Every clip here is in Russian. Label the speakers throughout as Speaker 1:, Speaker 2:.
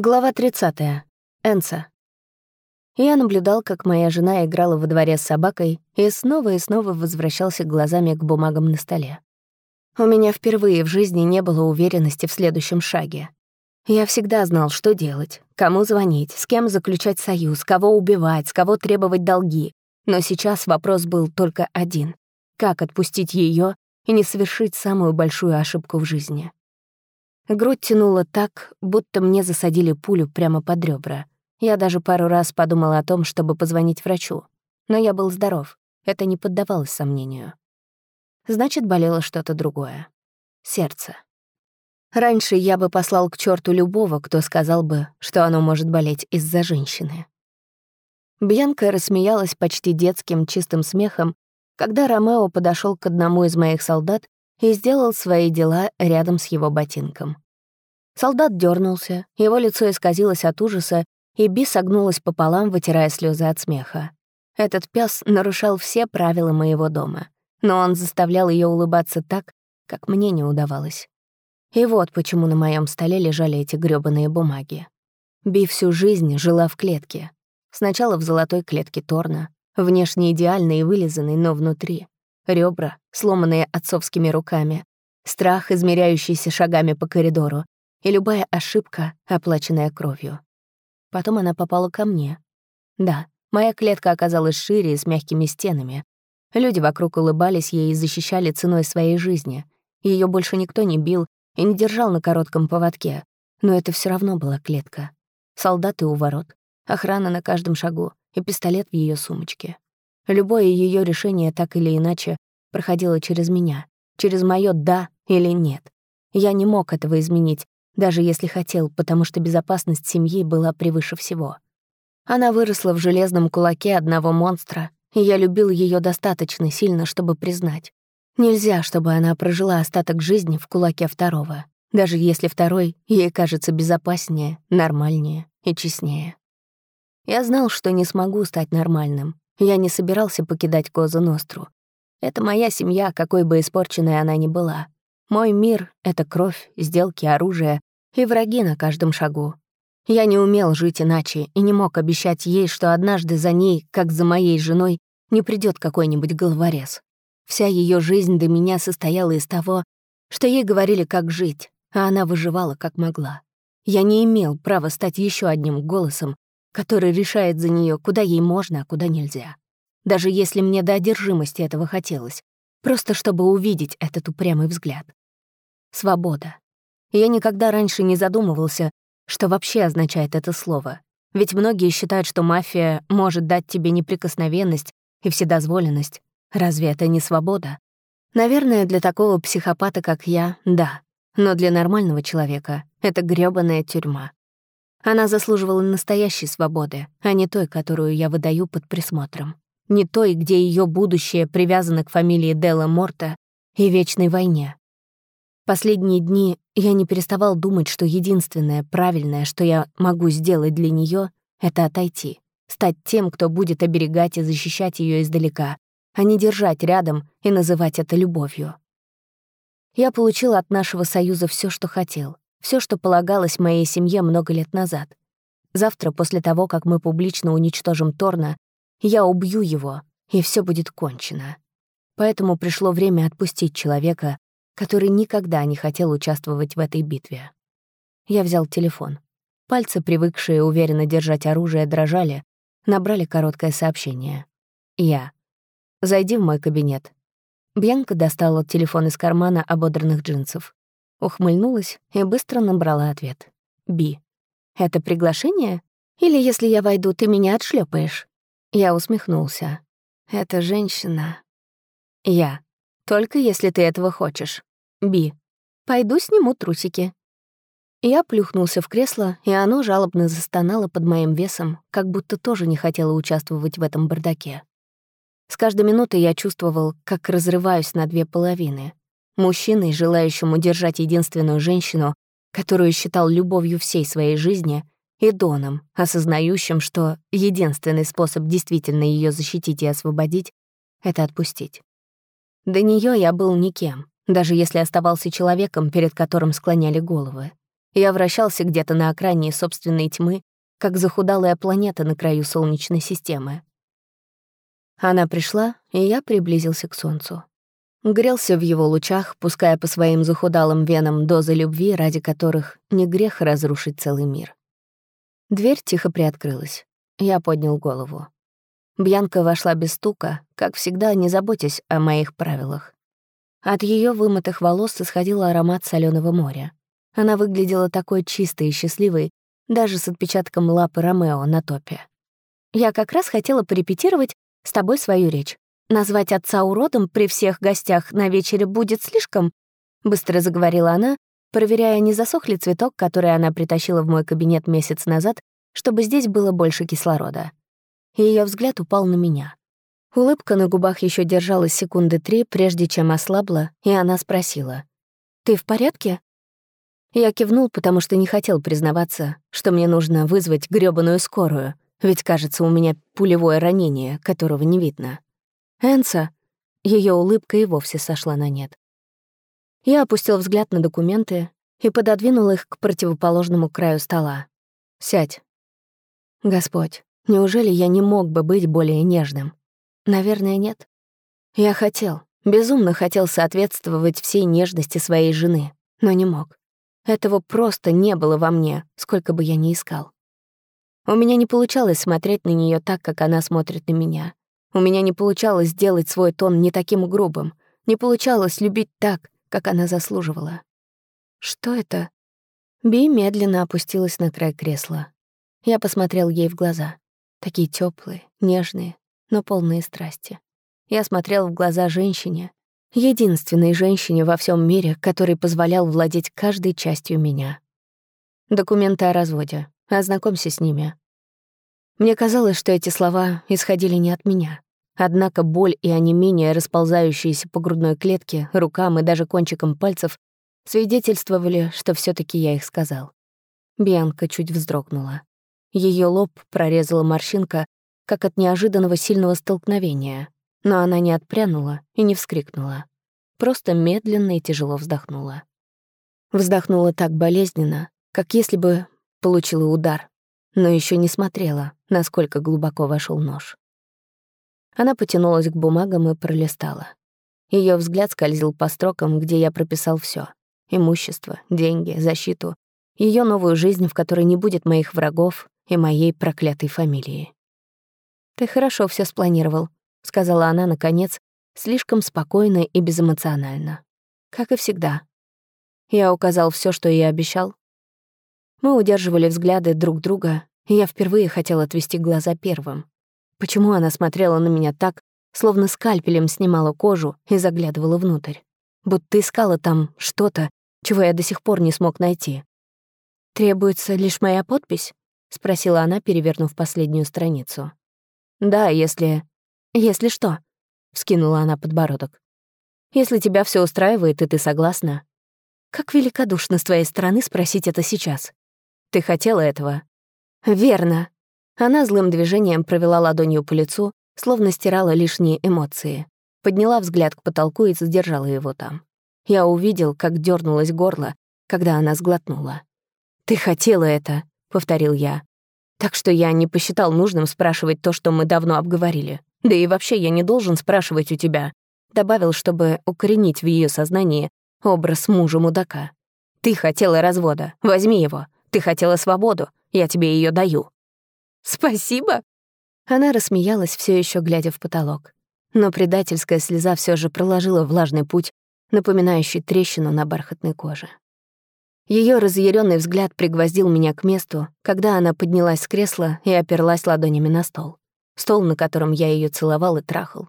Speaker 1: Глава 30. Энса. Я наблюдал, как моя жена играла во дворе с собакой и снова и снова возвращался глазами к бумагам на столе. У меня впервые в жизни не было уверенности в следующем шаге. Я всегда знал, что делать, кому звонить, с кем заключать союз, кого убивать, с кого требовать долги. Но сейчас вопрос был только один — как отпустить ее и не совершить самую большую ошибку в жизни. Грудь тянула так, будто мне засадили пулю прямо под ребра. Я даже пару раз подумала о том, чтобы позвонить врачу. Но я был здоров, это не поддавалось сомнению. Значит, болело что-то другое. Сердце. Раньше я бы послал к черту любого, кто сказал бы, что оно может болеть из-за женщины. Бьянка рассмеялась почти детским чистым смехом, когда Ромео подошел к одному из моих солдат и сделал свои дела рядом с его ботинком. Солдат дернулся, его лицо исказилось от ужаса, и Би согнулась пополам, вытирая слезы от смеха. Этот пес нарушал все правила моего дома, но он заставлял ее улыбаться так, как мне не удавалось. И вот почему на моем столе лежали эти грёбаные бумаги. Би всю жизнь жила в клетке. Сначала в золотой клетке Торна, внешне идеальной и вылизанной, но внутри ребра, сломанные отцовскими руками, страх, измеряющийся шагами по коридору, и любая ошибка, оплаченная кровью. Потом она попала ко мне. Да, моя клетка оказалась шире и с мягкими стенами. Люди вокруг улыбались ей и защищали ценой своей жизни. Ее больше никто не бил и не держал на коротком поводке, но это все равно была клетка. Солдаты у ворот, охрана на каждом шагу и пистолет в ее сумочке. Любое ее решение так или иначе проходило через меня, через мое «да» или «нет». Я не мог этого изменить, даже если хотел, потому что безопасность семьи была превыше всего. Она выросла в железном кулаке одного монстра, и я любил ее достаточно сильно, чтобы признать. Нельзя, чтобы она прожила остаток жизни в кулаке второго, даже если второй ей кажется безопаснее, нормальнее и честнее. Я знал, что не смогу стать нормальным, я не собирался покидать Козу Ностру. Это моя семья, какой бы испорченной она ни была. Мой мир — это кровь, сделки, оружие и враги на каждом шагу. Я не умел жить иначе и не мог обещать ей, что однажды за ней, как за моей женой, не придет какой-нибудь головорез. Вся ее жизнь до меня состояла из того, что ей говорили, как жить, а она выживала, как могла. Я не имел права стать еще одним голосом, который решает за нее, куда ей можно, а куда нельзя. Даже если мне до одержимости этого хотелось, просто чтобы увидеть этот упрямый взгляд. Свобода. Я никогда раньше не задумывался, что вообще означает это слово. Ведь многие считают, что мафия может дать тебе неприкосновенность и вседозволенность. Разве это не свобода? Наверное, для такого психопата, как я, да. Но для нормального человека это грёбаная тюрьма. Она заслуживала настоящей свободы, а не той, которую я выдаю под присмотром. Не той, где ее будущее привязано к фамилии Делла Морта и вечной войне. Последние дни я не переставал думать, что единственное правильное, что я могу сделать для нее, это отойти, стать тем, кто будет оберегать и защищать ее издалека, а не держать рядом и называть это любовью. Я получил от нашего союза все, что хотел, все, что полагалось моей семье много лет назад. Завтра, после того, как мы публично уничтожим Торна, я убью его, и все будет кончено. Поэтому пришло время отпустить человека, который никогда не хотел участвовать в этой битве. Я взял телефон. Пальцы, привыкшие уверенно держать оружие, дрожали, набрали короткое сообщение. «Я. Зайди в мой кабинет». Бьянка достала телефон из кармана ободранных джинсов. Ухмыльнулась и быстро набрала ответ. «Би. Это приглашение? Или если я войду, ты меня отшлепаешь? Я усмехнулся. «Это женщина». «Я. Только если ты этого хочешь. Би. Пойду сниму трусики». Я плюхнулся в кресло, и оно жалобно застонало под моим весом, как будто тоже не хотело участвовать в этом бардаке. С каждой минутой я чувствовал, как разрываюсь на две половины. Мужчиной, желающим удержать единственную женщину, которую считал любовью всей своей жизни, и Доном, осознающим, что единственный способ действительно ее защитить и освободить — это отпустить. До нее я был никем, даже если оставался человеком, перед которым склоняли головы. Я вращался где-то на окраине собственной тьмы, как захудалая планета на краю Солнечной системы. Она пришла, и я приблизился к Солнцу. Грелся в его лучах, пуская по своим захудалым венам дозы любви, ради которых не грех разрушить целый мир. Дверь тихо приоткрылась. Я поднял голову. Бьянка вошла без стука, как всегда, не заботясь о моих правилах. От ее вымытых волос исходил аромат соленого моря. Она выглядела такой чистой и счастливой, даже с отпечатком лапы Ромео на топе. «Я как раз хотела порепетировать с тобой свою речь. Назвать отца уродом при всех гостях на вечере будет слишком?» — быстро заговорила она, проверяя, не засох ли цветок, который она притащила в мой кабинет месяц назад, чтобы здесь было больше кислорода. Ее взгляд упал на меня. Улыбка на губах еще держалась секунды три, прежде чем ослабла, и она спросила. «Ты в порядке?» Я кивнул, потому что не хотел признаваться, что мне нужно вызвать грёбаную скорую, ведь, кажется, у меня пулевое ранение, которого не видно. «Энса!» Ее улыбка и вовсе сошла на нет. Я опустил взгляд на документы и пододвинул их к противоположному краю стола. «Сядь». «Господь, неужели я не мог бы быть более нежным?» «Наверное, нет. Я хотел, безумно хотел соответствовать всей нежности своей жены, но не мог. Этого просто не было во мне, сколько бы я ни искал. У меня не получалось смотреть на нее так, как она смотрит на меня. У меня не получалось сделать свой тон не таким грубым, не получалось любить так, как она заслуживала. Что это? Би медленно опустилась на край кресла. Я посмотрел ей в глаза. Такие теплые, нежные, но полные страсти. Я смотрел в глаза женщине, единственной женщине во всем мире, который позволял владеть каждой частью меня. Документы о разводе. Ознакомься с ними. Мне казалось, что эти слова исходили не от меня. Однако боль и онемение, расползающиеся по грудной клетке, рукам и даже кончикам пальцев, свидетельствовали, что все таки я их сказал. Бианка чуть вздрогнула. Ее лоб прорезала морщинка, как от неожиданного сильного столкновения, но она не отпрянула и не вскрикнула. Просто медленно и тяжело вздохнула. Вздохнула так болезненно, как если бы получила удар, но еще не смотрела, насколько глубоко вошел нож. Она потянулась к бумагам и пролистала. Ее взгляд скользил по строкам, где я прописал все: имущество, деньги, защиту, ее новую жизнь, в которой не будет моих врагов и моей проклятой фамилии. «Ты хорошо все спланировал», — сказала она, наконец, слишком спокойно и безэмоционально. Как и всегда. Я указал все, что и обещал. Мы удерживали взгляды друг друга, я впервые хотел отвести глаза первым. Почему она смотрела на меня так, словно скальпелем снимала кожу и заглядывала внутрь? Будто искала там что-то, чего я до сих пор не смог найти. «Требуется лишь моя подпись?» — спросила она, перевернув последнюю страницу. «Да, если...» «Если что?» — вскинула она подбородок. «Если тебя все устраивает, и ты согласна». «Как великодушно с твоей стороны спросить это сейчас. Ты хотела этого?» «Верно». Она злым движением провела ладонью по лицу, словно стирала лишние эмоции. Подняла взгляд к потолку и задержала его там. Я увидел, как дернулось горло, когда она сглотнула. «Ты хотела это», — повторил я. Так что я не посчитал нужным спрашивать то, что мы давно обговорили. Да и вообще я не должен спрашивать у тебя. Добавил, чтобы укоренить в ее сознании образ мужа-мудака. Ты хотела развода. Возьми его. Ты хотела свободу. Я тебе ее даю. Спасибо. Она рассмеялась, все еще глядя в потолок. Но предательская слеза все же проложила влажный путь, напоминающий трещину на бархатной коже. Ее разъяренный взгляд пригвоздил меня к месту, когда она поднялась с кресла и оперлась ладонями на стол. Стол, на котором я ее целовал и трахал.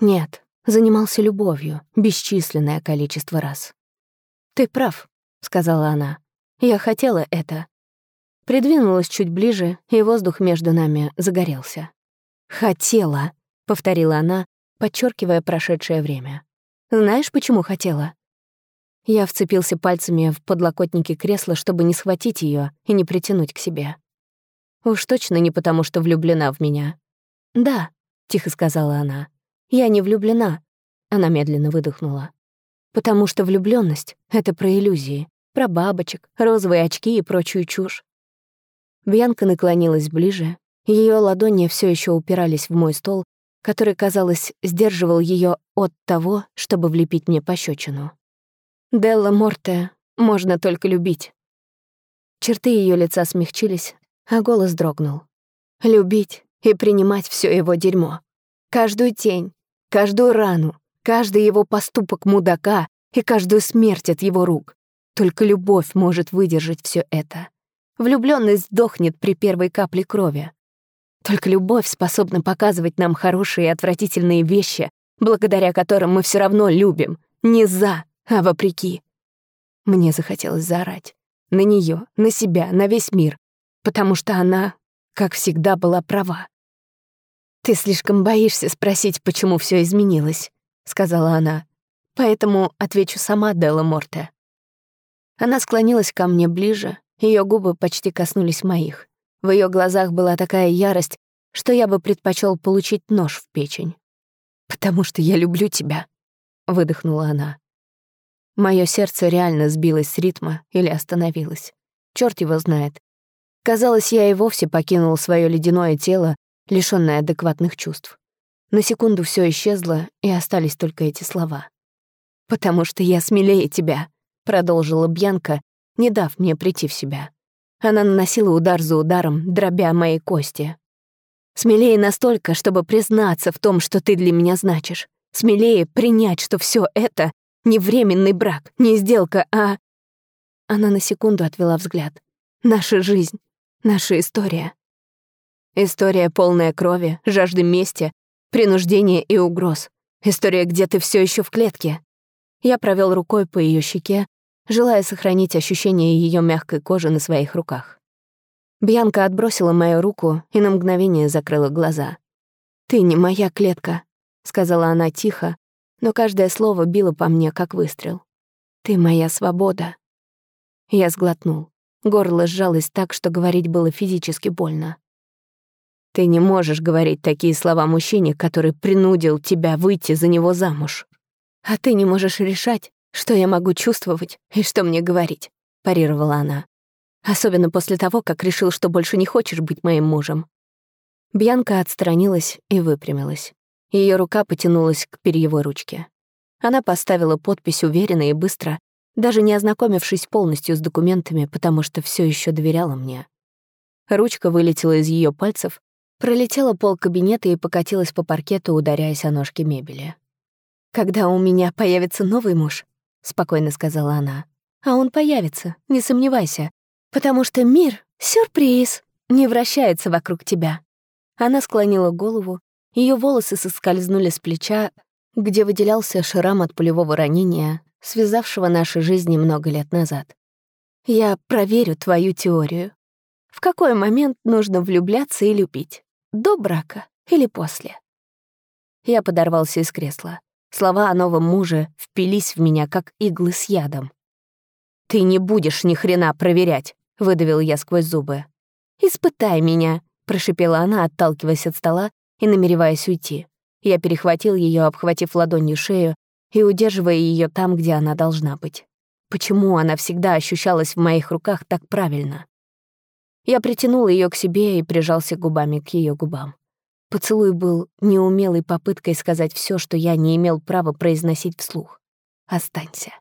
Speaker 1: Нет, занимался любовью, бесчисленное количество раз. «Ты прав», — сказала она. «Я хотела это». Придвинулась чуть ближе, и воздух между нами загорелся. «Хотела», — повторила она, подчеркивая прошедшее время. «Знаешь, почему хотела?» Я вцепился пальцами в подлокотники кресла, чтобы не схватить ее и не притянуть к себе. Уж точно не потому, что влюблена в меня. «Да», — тихо сказала она, — «я не влюблена». Она медленно выдохнула. «Потому что влюблённость — это про иллюзии, про бабочек, розовые очки и прочую чушь. Бьянка наклонилась ближе, ее ладони все еще упирались в мой стол, который, казалось, сдерживал ее от того, чтобы влепить мне пощечину. Делла Морте можно только любить. Черты ее лица смягчились, а голос дрогнул. Любить и принимать все его дерьмо. Каждую тень, каждую рану, каждый его поступок мудака и каждую смерть от его рук. Только любовь может выдержать все это. Влюбленность сдохнет при первой капле крови. Только любовь способна показывать нам хорошие и отвратительные вещи, благодаря которым мы все равно любим. Не за, а вопреки. Мне захотелось заорать. На нее, на себя, на весь мир. Потому что она, как всегда, была права. «Ты слишком боишься спросить, почему все изменилось», — сказала она. «Поэтому отвечу сама, Делла Морте». Она склонилась ко мне ближе, ее губы почти коснулись моих. В ее глазах была такая ярость, что я бы предпочел получить нож в печень. «Потому что я люблю тебя», — выдохнула она. Мое сердце реально сбилось с ритма или остановилось. Черт его знает. Казалось, я и вовсе покинул свое ледяное тело, лишённое адекватных чувств. На секунду все исчезло, и остались только эти слова. «Потому что я смелее тебя», — продолжила Бьянка, не дав мне прийти в себя. Она наносила удар за ударом, дробя мои кости. «Смелее настолько, чтобы признаться в том, что ты для меня значишь. Смелее принять, что все это не временный брак, не сделка, а... Она на секунду отвела взгляд. Наша жизнь, наша история. История полная крови, жажды мести, принуждения и угроз. История, где ты все еще в клетке. Я провел рукой по ее щеке, желая сохранить ощущение ее мягкой кожи на своих руках. Бьянка отбросила мою руку и на мгновение закрыла глаза. «Ты не моя клетка», — сказала она тихо, но каждое слово било по мне, как выстрел. «Ты моя свобода». Я сглотнул. Горло сжалось так, что говорить было физически больно. «Ты не можешь говорить такие слова мужчине, который принудил тебя выйти за него замуж. А ты не можешь решать, что я могу чувствовать и что мне говорить», — парировала она. «Особенно после того, как решил, что больше не хочешь быть моим мужем». Бьянка отстранилась и выпрямилась. Ее рука потянулась к перьевой ручке. Она поставила подпись уверенно и быстро, даже не ознакомившись полностью с документами, потому что все еще доверяла мне. Ручка вылетела из ее пальцев, пролетела пол кабинета и покатилась по паркету, ударяясь о ножки мебели. «Когда у меня появится новый муж», — спокойно сказала она, «а он появится, не сомневайся, потому что мир — сюрприз, не вращается вокруг тебя». Она склонила голову, ее волосы соскользнули с плеча, где выделялся шрам от пулевого ранения, связавшего наши жизни много лет назад. «Я проверю твою теорию. В какой момент нужно влюбляться и любить? До брака или после?» Я подорвался из кресла. Слова о новом муже впились в меня, как иглы с ядом. «Ты не будешь ни хрена проверять», — выдавил я сквозь зубы. «Испытай меня», — прошипела она, отталкиваясь от стола и намереваясь уйти. Я перехватил ее, обхватив ладонью шею и удерживая ее там, где она должна быть. Почему она всегда ощущалась в моих руках так правильно? Я притянул ее к себе и прижался губами к ее губам. Поцелуй был неумелой попыткой сказать все, что я не имел права произносить вслух. «Останься.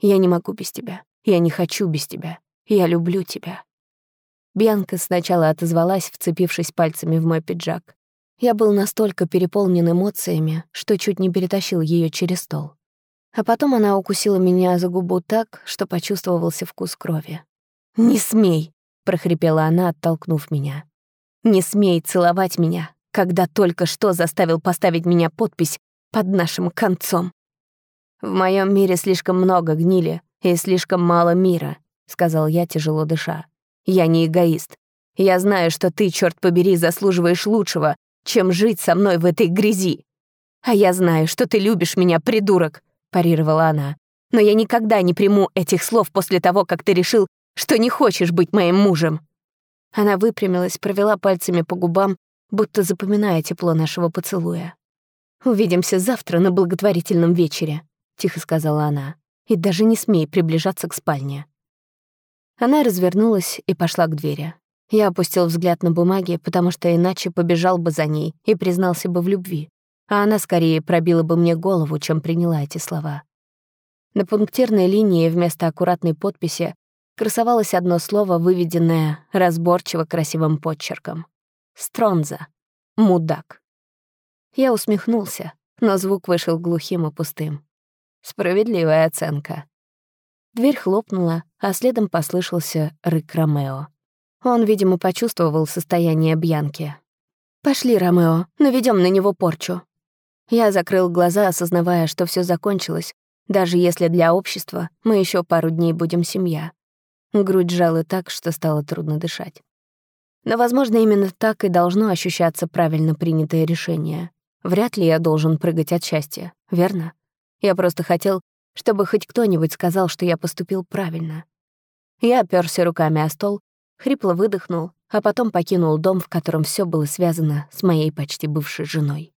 Speaker 1: Я не могу без тебя. Я не хочу без тебя. Я люблю тебя». Бьянка сначала отозвалась, вцепившись пальцами в мой пиджак. Я был настолько переполнен эмоциями, что чуть не перетащил ее через стол. А потом она укусила меня за губу так, что почувствовался вкус крови. «Не смей!» — прохрипела она, оттолкнув меня. «Не смей целовать меня, когда только что заставил поставить меня подпись под нашим концом». «В моем мире слишком много гнили и слишком мало мира», — сказал я, тяжело дыша. «Я не эгоист. Я знаю, что ты, черт побери, заслуживаешь лучшего, чем жить со мной в этой грязи. А я знаю, что ты любишь меня, придурок, парировала она. Но я никогда не приму этих слов после того, как ты решил, что не хочешь быть моим мужем. Она выпрямилась, провела пальцами по губам, будто запоминая тепло нашего поцелуя. «Увидимся завтра на благотворительном вечере», — тихо сказала она. и даже не смей приближаться к спальне». Она развернулась и пошла к двери. Я опустил взгляд на бумаги, потому что иначе побежал бы за ней и признался бы в любви, а она скорее пробила бы мне голову, чем приняла эти слова. На пунктирной линии вместо аккуратной подписи красовалось одно слово, выведенное разборчиво красивым подчерком. «Стронза. Мудак». Я усмехнулся, но звук вышел глухим и пустым. Справедливая оценка. Дверь хлопнула, а следом послышался рык Ромео. Он, видимо, почувствовал состояние Бьянки. «Пошли, Ромео, наведем на него порчу». Я закрыл глаза, осознавая, что все закончилось, даже если для общества мы еще пару дней будем семья. Грудь жала так, что стало трудно дышать. Но, возможно, именно так и должно ощущаться правильно принятое решение. Вряд ли я должен прыгать от счастья, верно? Я просто хотел, чтобы хоть кто-нибудь сказал, что я поступил правильно. Я оперся руками о стол, хрипло выдохнул, а потом покинул дом, в котором все было связано с моей почти бывшей женой.